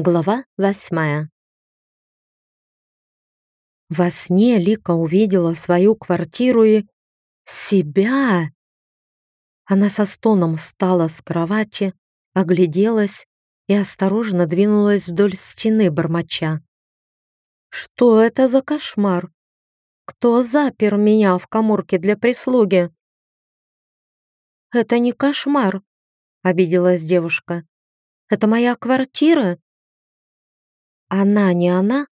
Глава восьмая Во сне Лика увидела свою квартиру и... себя! Она со стоном встала с кровати, огляделась и осторожно двинулась вдоль стены бормоча. «Что это за кошмар? Кто запер меня в коморке для прислуги?» «Это не кошмар», — обиделась девушка. «Это моя квартира, она не она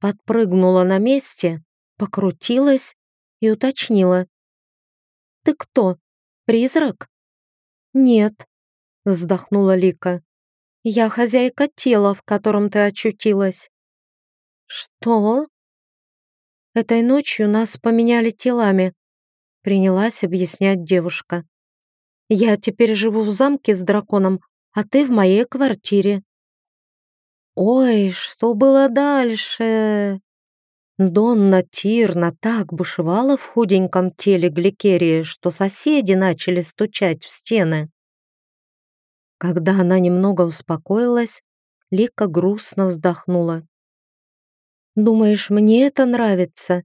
подпрыгнула на месте, покрутилась и уточнила. «Ты кто? Призрак?» «Нет», — вздохнула Лика. «Я хозяйка тела, в котором ты очутилась». «Что?» «Этой ночью нас поменяли телами», — принялась объяснять девушка. «Я теперь живу в замке с драконом, а ты в моей квартире. Ой, что было дальше? Донна Тирна так бушевала в худеньком теле Гликерии, что соседи начали стучать в стены. Когда она немного успокоилась, Лика грустно вздохнула. «Думаешь, мне это нравится?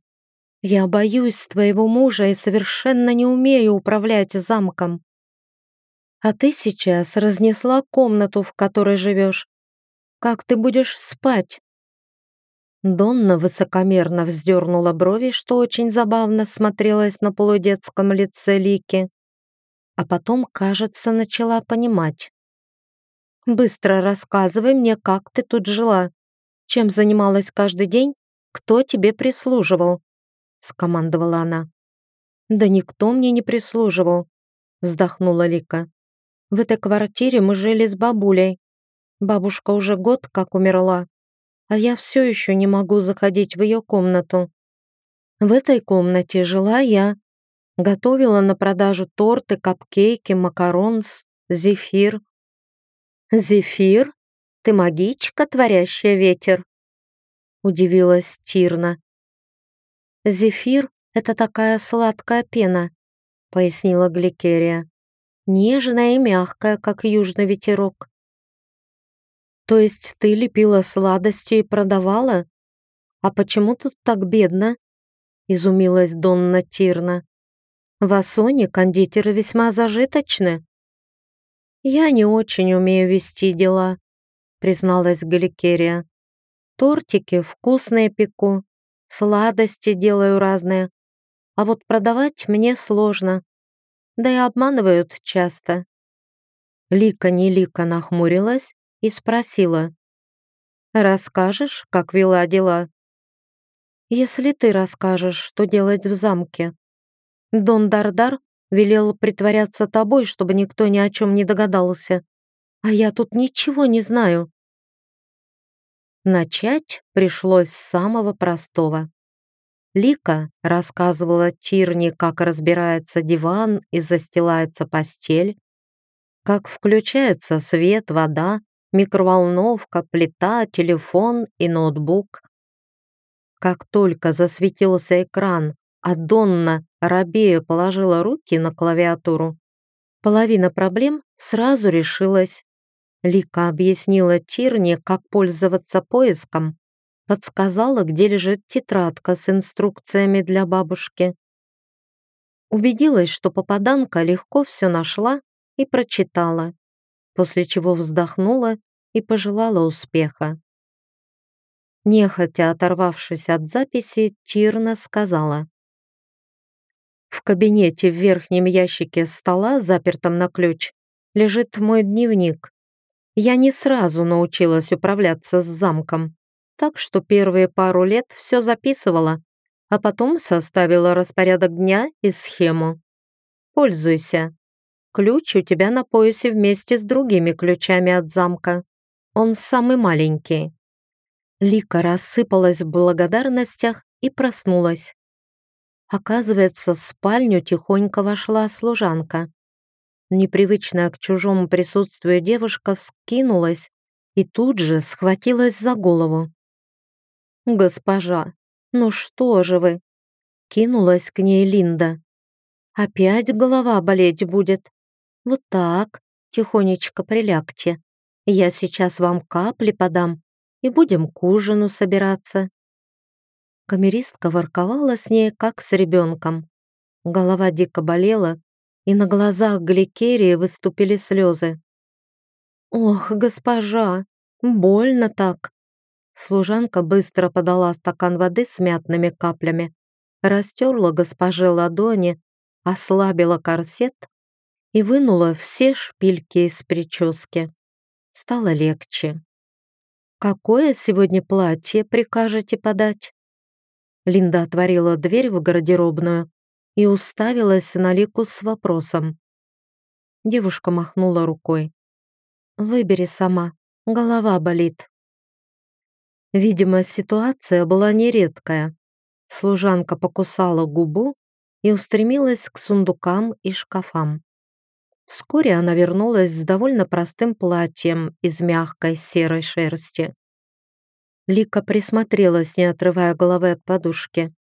Я боюсь твоего мужа и совершенно не умею управлять замком. А ты сейчас разнесла комнату, в которой живешь, как ты будешь спать?» Донна высокомерно вздернула брови, что очень забавно смотрелось на полудетском лице Лики, а потом, кажется, начала понимать. «Быстро рассказывай мне, как ты тут жила, чем занималась каждый день, кто тебе прислуживал?» — скомандовала она. «Да никто мне не прислуживал», — вздохнула Лика. «В этой квартире мы жили с бабулей, Бабушка уже год как умерла, а я все еще не могу заходить в ее комнату. В этой комнате жила я. Готовила на продажу торты, капкейки, макаронс, зефир. «Зефир? Ты магичка, творящая ветер?» Удивилась Тирна. «Зефир — это такая сладкая пена», — пояснила Гликерия. «Нежная и мягкая, как южный ветерок. То есть ты лепила сладости и продавала? А почему тут так бедно? Изумилась Донна Тирна. В Асоне кондитеры весьма зажиточны. Я не очень умею вести дела, призналась Галикерия. Тортики вкусные пеку, сладости делаю разные. А вот продавать мне сложно. Да и обманывают часто. Лика не Лика нахмурилась и спросила. «Расскажешь, как вела дела?» «Если ты расскажешь, что делать в замке». Дон Дардар велел притворяться тобой, чтобы никто ни о чем не догадался. А я тут ничего не знаю. Начать пришлось с самого простого. Лика рассказывала Тирне, как разбирается диван и застилается постель, как включается свет, вода, микроволновка, плита, телефон и ноутбук. Как только засветился экран, а Донна рабея положила руки на клавиатуру, половина проблем сразу решилась. Лика объяснила Тирне, как пользоваться поиском, подсказала, где лежит тетрадка с инструкциями для бабушки. Убедилась, что попаданка легко все нашла и прочитала, после чего вздохнула и пожелала успеха. Нехотя оторвавшись от записи, Тирна сказала. «В кабинете в верхнем ящике стола, запертом на ключ, лежит мой дневник. Я не сразу научилась управляться с замком, так что первые пару лет все записывала, а потом составила распорядок дня и схему. Пользуйся. Ключ у тебя на поясе вместе с другими ключами от замка. Он самый маленький». Лика рассыпалась в благодарностях и проснулась. Оказывается, в спальню тихонько вошла служанка. Непривычная к чужому присутствию девушка вскинулась и тут же схватилась за голову. «Госпожа, ну что же вы?» Кинулась к ней Линда. «Опять голова болеть будет? Вот так, тихонечко прилягте. Я сейчас вам капли подам, и будем к ужину собираться». Камеристка ворковала с ней, как с ребенком. Голова дико болела, и на глазах Гликерии выступили слезы. «Ох, госпожа, больно так!» Служанка быстро подала стакан воды с мятными каплями, растерла госпоже ладони, ослабила корсет и вынула все шпильки из прически. Стало легче. «Какое сегодня платье прикажете подать?» Линда отворила дверь в гардеробную и уставилась на Лику с вопросом. Девушка махнула рукой. «Выбери сама, голова болит». Видимо, ситуация была нередкая. Служанка покусала губу и устремилась к сундукам и шкафам. Вскоре она вернулась с довольно простым платьем из мягкой серой шерсти. Лика присмотрелась, не отрывая головы от подушки.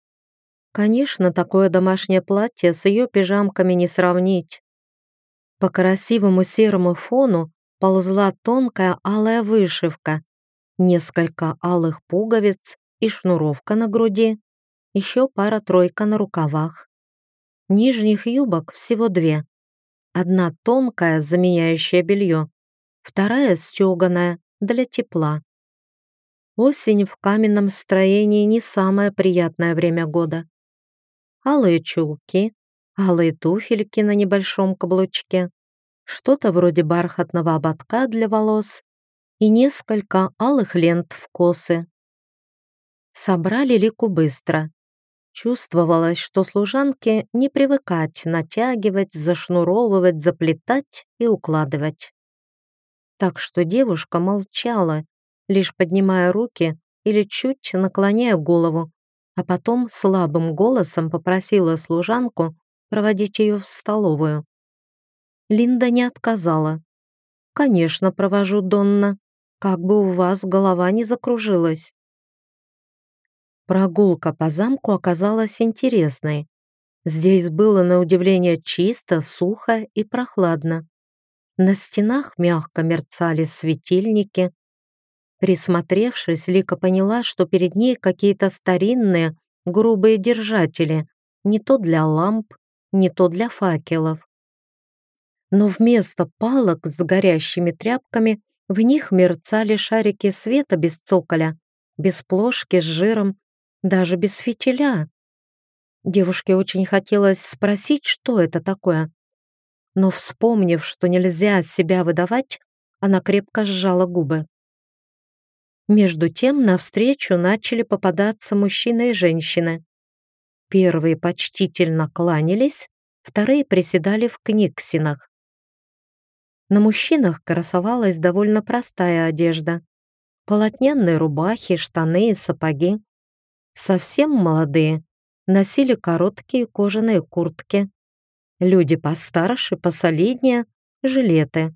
Конечно, такое домашнее платье с ее пижамками не сравнить. По красивому серому фону ползла тонкая алая вышивка, несколько алых пуговиц и шнуровка на груди, еще пара-тройка на рукавах. Нижних юбок всего две. Одна тонкая, заменяющая белье, вторая стеганая, для тепла. Осень в каменном строении не самое приятное время года. Алые чулки, алые туфельки на небольшом каблучке, что-то вроде бархатного ободка для волос и несколько алых лент в косы. Собрали лику быстро. Чувствовалось, что служанке не привыкать натягивать, зашнуровывать, заплетать и укладывать. Так что девушка молчала, лишь поднимая руки или чуть наклоняя голову, а потом слабым голосом попросила служанку проводить ее в столовую. Линда не отказала. «Конечно, провожу, Донна, как бы у вас голова не закружилась». Прогулка по замку оказалась интересной. Здесь было на удивление чисто, сухо и прохладно. На стенах мягко мерцали светильники. Присмотревшись, Лика поняла, что перед ней какие-то старинные, грубые держатели, не то для ламп, не то для факелов. Но вместо палок с горящими тряпками в них мерцали шарики света без цоколя, без плошки с жиром даже без фитиля. Девушке очень хотелось спросить, что это такое. Но, вспомнив, что нельзя себя выдавать, она крепко сжала губы. Между тем навстречу начали попадаться мужчины и женщины. Первые почтительно кланялись, вторые приседали в книгсинах. На мужчинах красовалась довольно простая одежда. Полотняные рубахи, штаны и сапоги совсем молодые, носили короткие кожаные куртки. Люди постарше, посолиднее — жилеты.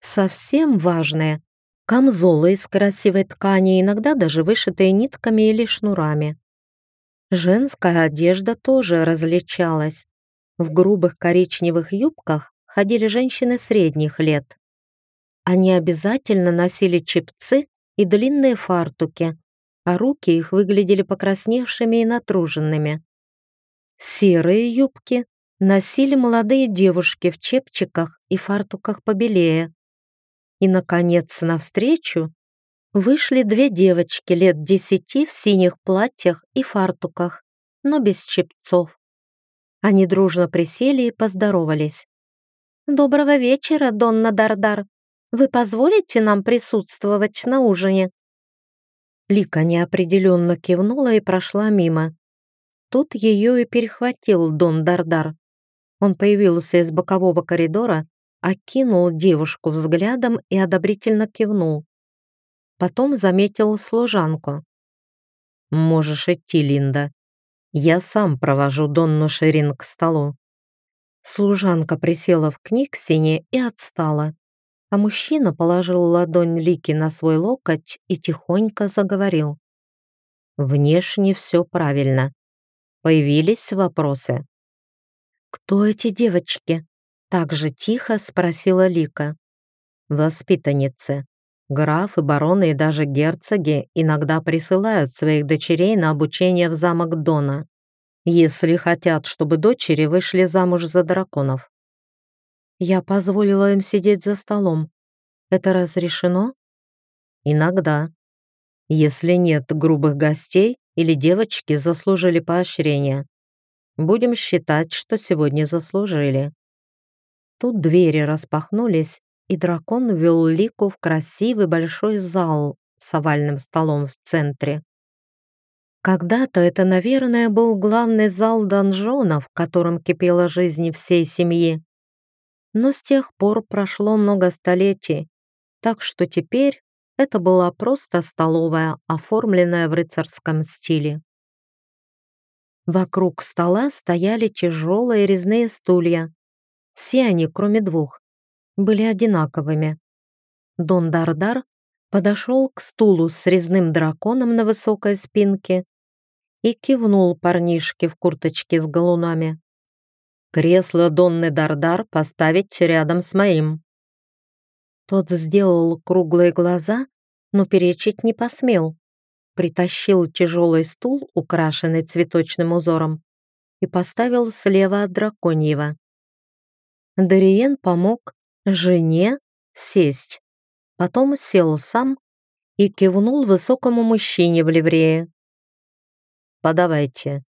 Совсем важные — камзолы из красивой ткани, иногда даже вышитые нитками или шнурами. Женская одежда тоже различалась. В грубых коричневых юбках ходили женщины средних лет. Они обязательно носили чепцы и длинные фартуки, а руки их выглядели покрасневшими и натруженными. Серые юбки носили молодые девушки в чепчиках и фартуках побелее. И, наконец, навстречу вышли две девочки лет десяти в синих платьях и фартуках, но без чепцов. Они дружно присели и поздоровались. «Доброго вечера, Донна Дардар. Вы позволите нам присутствовать на ужине?» Лика неопределенно кивнула и прошла мимо. Тут ее и перехватил Дон Дардар. Он появился из бокового коридора, окинул девушку взглядом и одобрительно кивнул. Потом заметил служанку. «Можешь идти, Линда. Я сам провожу Донну Ширин к столу». Служанка присела в книгсине и отстала а мужчина положил ладонь Лики на свой локоть и тихонько заговорил. Внешне все правильно. Появились вопросы. «Кто эти девочки?» Так же тихо спросила Лика. «Воспитанницы. Графы, бароны и даже герцоги иногда присылают своих дочерей на обучение в замок Дона, если хотят, чтобы дочери вышли замуж за драконов. Я позволила им сидеть за столом. Это разрешено? Иногда. Если нет грубых гостей или девочки заслужили поощрение. Будем считать, что сегодня заслужили. Тут двери распахнулись, и дракон ввел Лику в красивый большой зал с овальным столом в центре. Когда-то это, наверное, был главный зал донжона, в котором кипела жизнь всей семьи. Но с тех пор прошло много столетий, так что теперь это была просто столовая, оформленная в рыцарском стиле. Вокруг стола стояли тяжелые резные стулья. Все они, кроме двух, были одинаковыми. Дон Дардар подошел к стулу с резным драконом на высокой спинке и кивнул парнишке в курточке с галунами. «Кресло Донны Дардар поставить рядом с моим». Тот сделал круглые глаза, но перечить не посмел. Притащил тяжелый стул, украшенный цветочным узором, и поставил слева от драконьего. Дариен помог жене сесть. Потом сел сам и кивнул высокому мужчине в ливрее. «Подавайте».